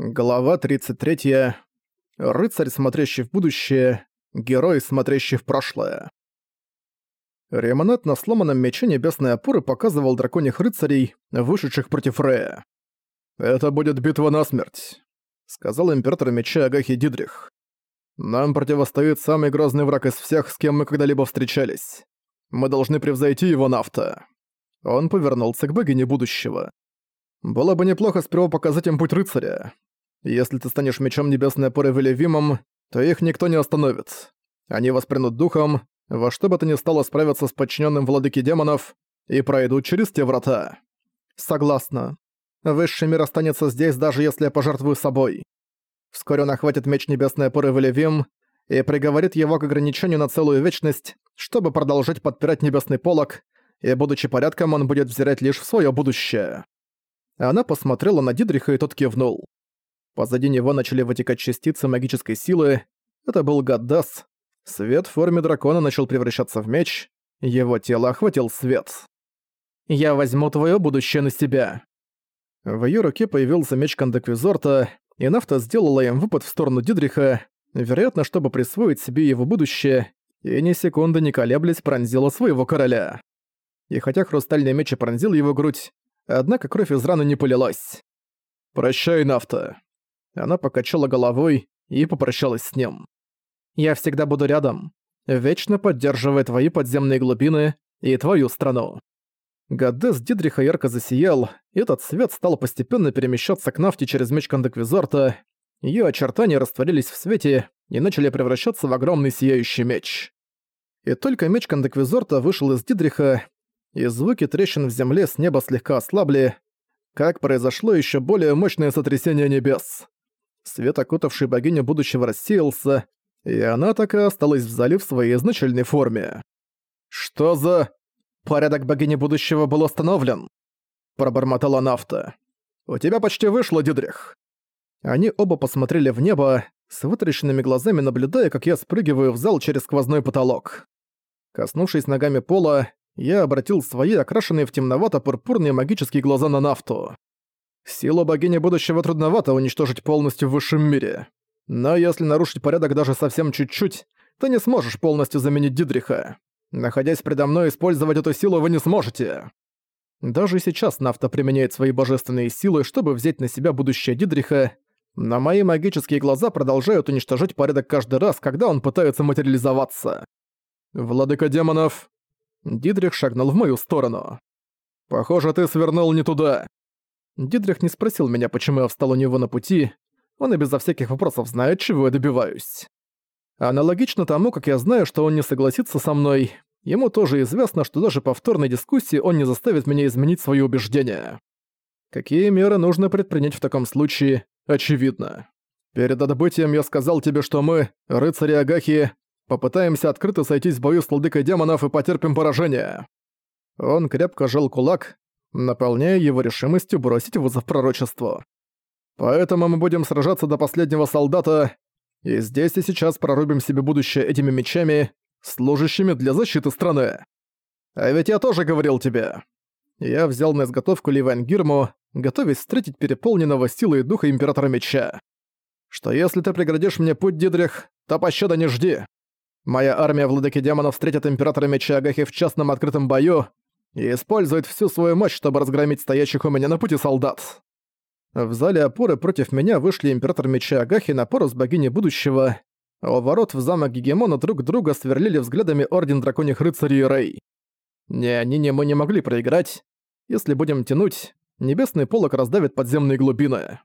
Глава 33. Рыцарь, смотрящий в будущее. Герой, смотрящий в прошлое. Ремонет на сломанном мече небесной опоры показывал драконьих рыцарей, вышедших против Рея. «Это будет битва насмерть», — сказал император меча Агахи Дидрих. «Нам противостоит самый грозный враг из всех, с кем мы когда-либо встречались. Мы должны превзойти его нафта». Он повернулся к богине будущего. «Было бы неплохо сперва показать им путь рыцаря. Если ты станешь мечом небесной опоры Велевимом, то их никто не остановит. Они воспрянут духом, во что бы то ни стало справиться с подчиненным владыки демонов и пройдут через те врата. Согласна. Высший мир останется здесь, даже если я пожертвую собой. Вскоре он охватит меч небесной опоры Велевим и приговорит его к ограничению на целую вечность, чтобы продолжать подпирать небесный полог, и, будучи порядком, он будет взирать лишь в свое будущее. Она посмотрела на Дидриха, и тот кивнул. Позади него начали вытекать частицы магической силы. Это был Гаддас. Свет в форме дракона начал превращаться в меч. Его тело охватил свет. «Я возьму твое будущее на себя». В ее руке появился меч Кандеквизорта, и Нафта сделала им выпад в сторону Дидриха, вероятно, чтобы присвоить себе его будущее, и ни секунды не колеблясь пронзила своего короля. И хотя хрустальный меч и пронзил его грудь, однако кровь из раны не полилась. «Прощай, Нафта», она покачала головой и попрощалась с ним. «Я всегда буду рядом, вечно поддерживая твои подземные глубины и твою страну». Гадес Дидриха ярко засиял, и этот свет стал постепенно перемещаться к нафте через меч Кондеквизорта. Её очертания растворились в свете и начали превращаться в огромный сияющий меч. И только меч Кондеквизорта вышел из Дидриха, и звуки трещин в земле с неба слегка ослабли, как произошло ещё более мощное сотрясение небес. Свет, окутавший богиню будущего, рассеялся, и она так и осталась в зале в своей изначальной форме. «Что за...» «Порядок богини будущего был остановлен», — пробормотала Нафта. «У тебя почти вышло, Дидрих». Они оба посмотрели в небо, с вытрященными глазами наблюдая, как я спрыгиваю в зал через сквозной потолок. Коснувшись ногами пола, я обратил свои окрашенные в темновато-пурпурные магические глаза на Нафту. Силу богини будущего трудновато уничтожить полностью в высшем мире. Но если нарушить порядок даже совсем чуть-чуть, ты не сможешь полностью заменить Дидриха. Находясь предо мной, использовать эту силу вы не сможете. Даже сейчас Нафта применяет свои божественные силы, чтобы взять на себя будущее Дидриха, но мои магические глаза продолжают уничтожать порядок каждый раз, когда он пытается материализоваться. «Владыка демонов!» Дидрих шагнул в мою сторону. «Похоже, ты свернул не туда. Дидрих не спросил меня, почему я встал у него на пути, он и безо всяких вопросов знает, чего я добиваюсь. Аналогично тому, как я знаю, что он не согласится со мной, ему тоже известно, что даже повторной дискуссии он не заставит меня изменить свои убеждения. Какие меры нужно предпринять в таком случае, очевидно. Перед отбытием я сказал тебе, что мы, рыцари Агахи, попытаемся открыто сойтись в бою с владыкой демонов и потерпим поражение. Он крепко жал кулак, наполняя его решимостью бросить вызов пророчеству. Поэтому мы будем сражаться до последнего солдата, и здесь и сейчас прорубим себе будущее этими мечами, служащими для защиты страны. А ведь я тоже говорил тебе. Я взял на изготовку Ливан Гирму, готовясь встретить переполненного силой духа Императора Меча. Что если ты преградишь мне путь, Дидрих, то пощады не жди. Моя армия владыки демонов встретит Императора Меча Агахи в частном открытом бою, и использует всю свою мощь, чтобы разгромить стоящих у меня на пути солдат. В зале опоры против меня вышли император меча Агахи на пару с богиней будущего, у ворот в замок Гегемона друг друга сверлили взглядами Орден Драконьих Рыцарей и Рэй. Ни они, ни мы не могли проиграть. Если будем тянуть, небесный полок раздавит подземные глубины.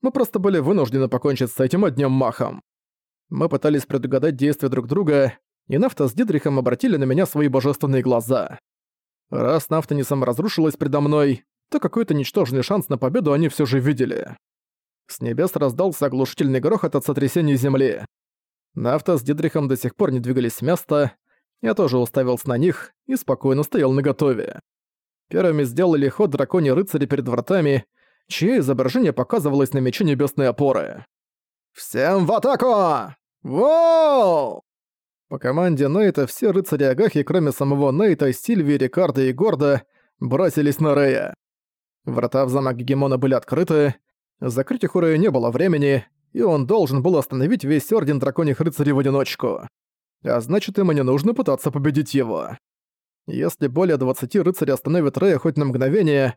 Мы просто были вынуждены покончить с этим одним махом. Мы пытались предугадать действия друг друга, и Нафта с Дидрихом обратили на меня свои божественные глаза. Раз нафта не саморазрушилась предо мной, то какой-то ничтожный шанс на победу они все же видели. С небес раздался оглушительный грохот от сотрясения земли. Нафта с Дидрихом до сих пор не двигались с места, я тоже уставился на них и спокойно стоял наготове. Первыми сделали ход драконьи рыцари перед вратами, чье изображение показывалось на мече небесной опоры. «Всем в атаку! Воу!» По команде Нейта все рыцари Агахи, кроме самого Нейта, Сильвии, Рикарда и Горда, бросились на Рея. Врата в замок Гегемона были открыты. Закрыть их у Рэя не было времени, и он должен был остановить весь Орден Драконьих Рыцарей в одиночку. А значит, ему не нужно пытаться победить его. Если более 20 рыцарей остановят Рэя хоть на мгновение,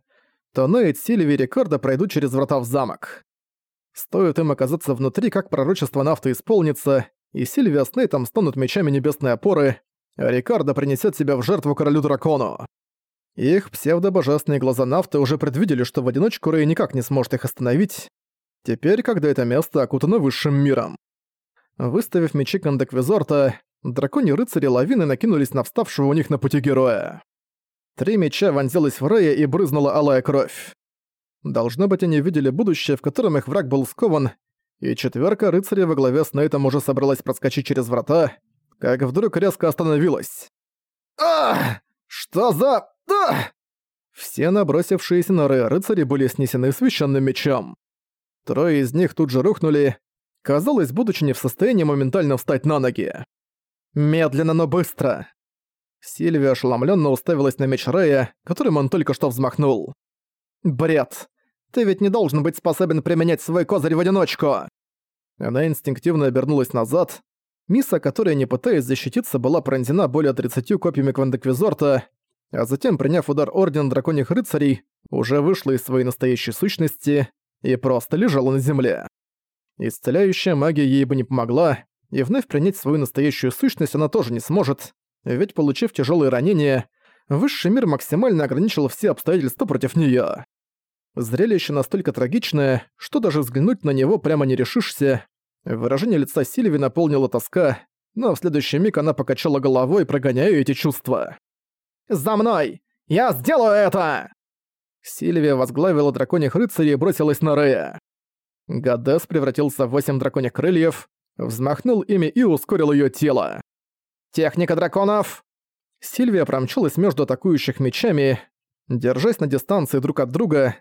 то Нейт, Сильви и Рикардо пройдут через врата в замок. Стоит им оказаться внутри, как пророчество нафты исполнится, и Сильвия с Нейтом станут мечами небесной опоры, а Рикардо принесет себя в жертву королю-дракону. Их псевдобожественные глаза нафты уже предвидели, что в одиночку Рэй никак не сможет их остановить, теперь, когда это место окутано высшим миром. Выставив мечи Кандеквизорта, драконьи рыцари лавины накинулись на вставшего у них на пути героя. Три меча вонзилась в Рэя и брызнула алая кровь. Должно быть, они видели будущее, в котором их враг был скован, и четверка рыцарей во главе с Нейтом уже собралась проскочить через врата, как вдруг резко остановилась. «Ах! Что за... Ах!» Все набросившиеся на Рэя рыцари были снесены священным мечом. Трое из них тут же рухнули, казалось, будучи не в состоянии моментально встать на ноги. Медленно, но быстро. Сильвия ошеломленно уставилась на меч Рэя, которым он только что взмахнул. «Бред! Ты ведь не должен быть способен применять свой козырь в одиночку!» Она инстинктивно обернулась назад. Миса, которая, не пытаясь защититься, была пронзена более 30 копьями Квандеквизорта, а затем, приняв удар Ордена Драконьих Рыцарей, уже вышла из своей настоящей сущности и просто лежала на земле. Исцеляющая магия ей бы не помогла, и вновь принять свою настоящую сущность она тоже не сможет, ведь, получив тяжелые ранения, высший мир максимально ограничил все обстоятельства против неё. Зрелище настолько трагичное, что даже взглянуть на него прямо не решишься. Выражение лица Сильви наполнило тоска, но в следующий миг она покачала головой, прогоняя эти чувства. «За мной! Я сделаю это!» Сильвия возглавила драконьих рыцарей и бросилась на Рея. Гадес превратился в восемь драконьих крыльев, взмахнул ими и ускорил её тело. «Техника драконов!» Сильвия промчалась между атакующих мечами, держась на дистанции друг от друга,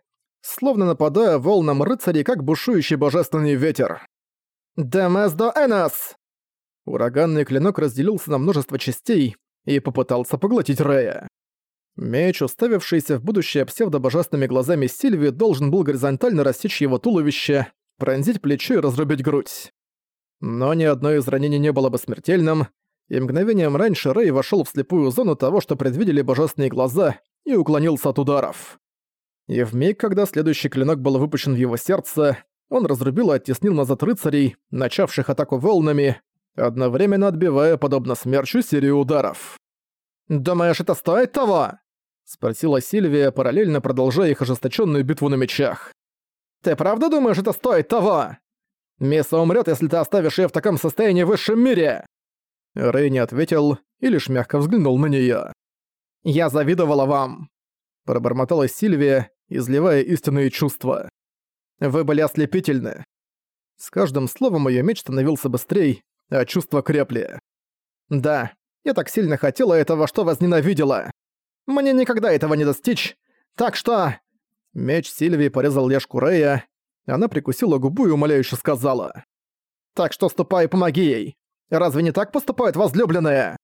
словно нападая волнам рыцарей, как бушующий божественный ветер. «Демес до Энос!» Ураганный клинок разделился на множество частей и попытался поглотить Рея. Меч, уставившийся в будущее псевдобожественными глазами Сильви, должен был горизонтально рассечь его туловище, пронзить плечо и разрубить грудь. Но ни одно из ранений не было бы смертельным, и мгновением раньше Рэй вошел в слепую зону того, что предвидели божественные глаза, и уклонился от ударов. И в миг, когда следующий клинок был выпущен в его сердце, он разрубил и оттеснил назад рыцарей, начавших атаку волнами, одновременно отбивая, подобно смерчу, серию ударов. «Думаешь, это стоит того?» — спросила Сильвия, параллельно продолжая их ожесточенную битву на мечах. «Ты правда думаешь, это стоит того? Мисса умрет, если ты оставишь ее в таком состоянии в высшем мире!» Рэй ответил и лишь мягко взглянул на нее. «Я завидовала вам!» Пробормотала Сильвия, изливая истинные чувства. «Вы были ослепительны». С каждым словом её меч становился быстрее, а чувства крепли. «Да, я так сильно хотела этого, что возненавидела. Мне никогда этого не достичь, так что...» Меч Сильвии порезал ляжку Рэя, она прикусила губу и умоляюще сказала. «Так что ступай и помоги ей. Разве не так поступают возлюбленные?»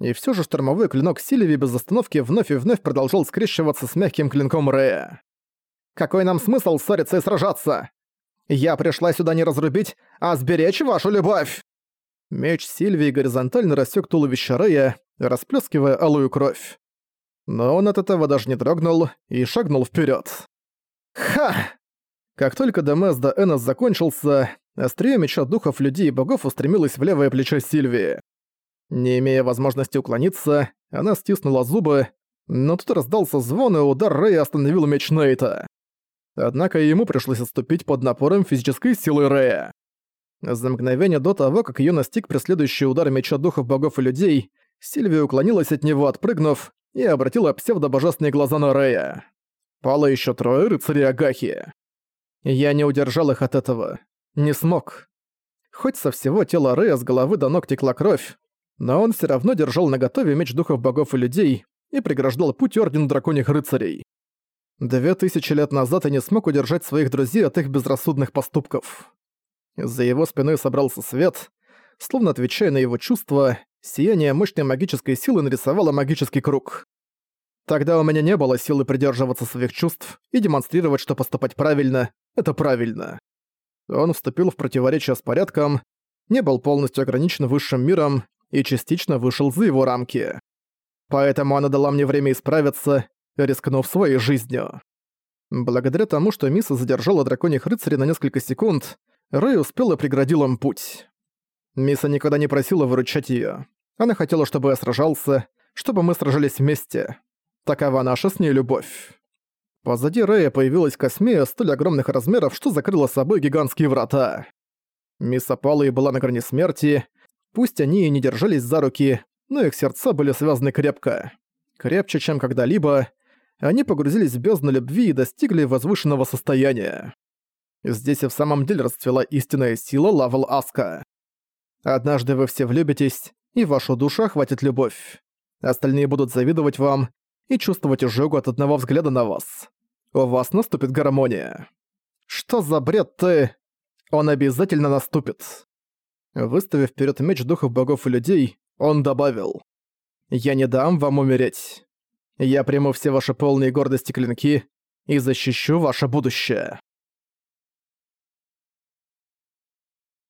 И все же штормовой клинок Сильви без остановки вновь и вновь продолжал скрещиваться с мягким клинком Рэя. «Какой нам смысл ссориться и сражаться? Я пришла сюда не разрубить, а сберечь вашу любовь!» Меч Сильвии горизонтально рассек туловище Рэя, расплескивая алую кровь. Но он от этого даже не дрогнул и шагнул вперед. «Ха!» Как только Демес до Энос закончился, острие меча духов людей и богов устремилось в левое плечо Сильвии. Не имея возможности уклониться, она стиснула зубы, но тут раздался звон, и удар Рэя остановил меч Нейта. Однако ему пришлось отступить под напором физической силы Рэя. За мгновение до того, как её настиг преследующий удар меча духов богов и людей, Сильвия уклонилась от него, отпрыгнув, и обратила псевдобожественные глаза на Рэя. Пало ещё трое рыцарей Агахи. Я не удержал их от этого. Не смог. Хоть со всего тела Рэя с головы до ног текла кровь, но он все равно держал наготове меч духов богов и людей и преграждал путь Ордену Драконьих Рыцарей. Две тысячи лет назад я не смог удержать своих друзей от их безрассудных поступков. За его спиной собрался свет, словно отвечая на его чувства, сияние мощной магической силы нарисовало магический круг. Тогда у меня не было силы придерживаться своих чувств и демонстрировать, что поступать правильно — это правильно. Он вступил в противоречие с порядком, не был полностью ограничен высшим миром и частично вышел за его рамки. Поэтому она дала мне время исправиться, рискнув своей жизнью. Благодаря тому, что Миса задержала драконьих рыцарей на несколько секунд, Рэй успела преградил им путь. Миса никогда не просила выручать её. Она хотела, чтобы я сражался, чтобы мы сражались вместе. Такова наша с ней любовь. Позади Рэя появилась космея столь огромных размеров, что закрыла собой гигантские врата. Мисс опала и была на грани смерти. Пусть они и не держались за руки, но их сердца были связаны крепко. Крепче, чем когда-либо. Они погрузились в бездну любви и достигли возвышенного состояния. Здесь и в самом деле расцвела истинная сила Лавел Аска. Однажды вы все влюбитесь, и вашу душу охватит любовь. Остальные будут завидовать вам и чувствовать изжогу от одного взгляда на вас. У вас наступит гармония. Что за бред ты? Он обязательно наступит. Выставив вперед меч духов богов и людей, он добавил. «Я не дам вам умереть. Я приму все ваши полные гордости клинки и защищу ваше будущее».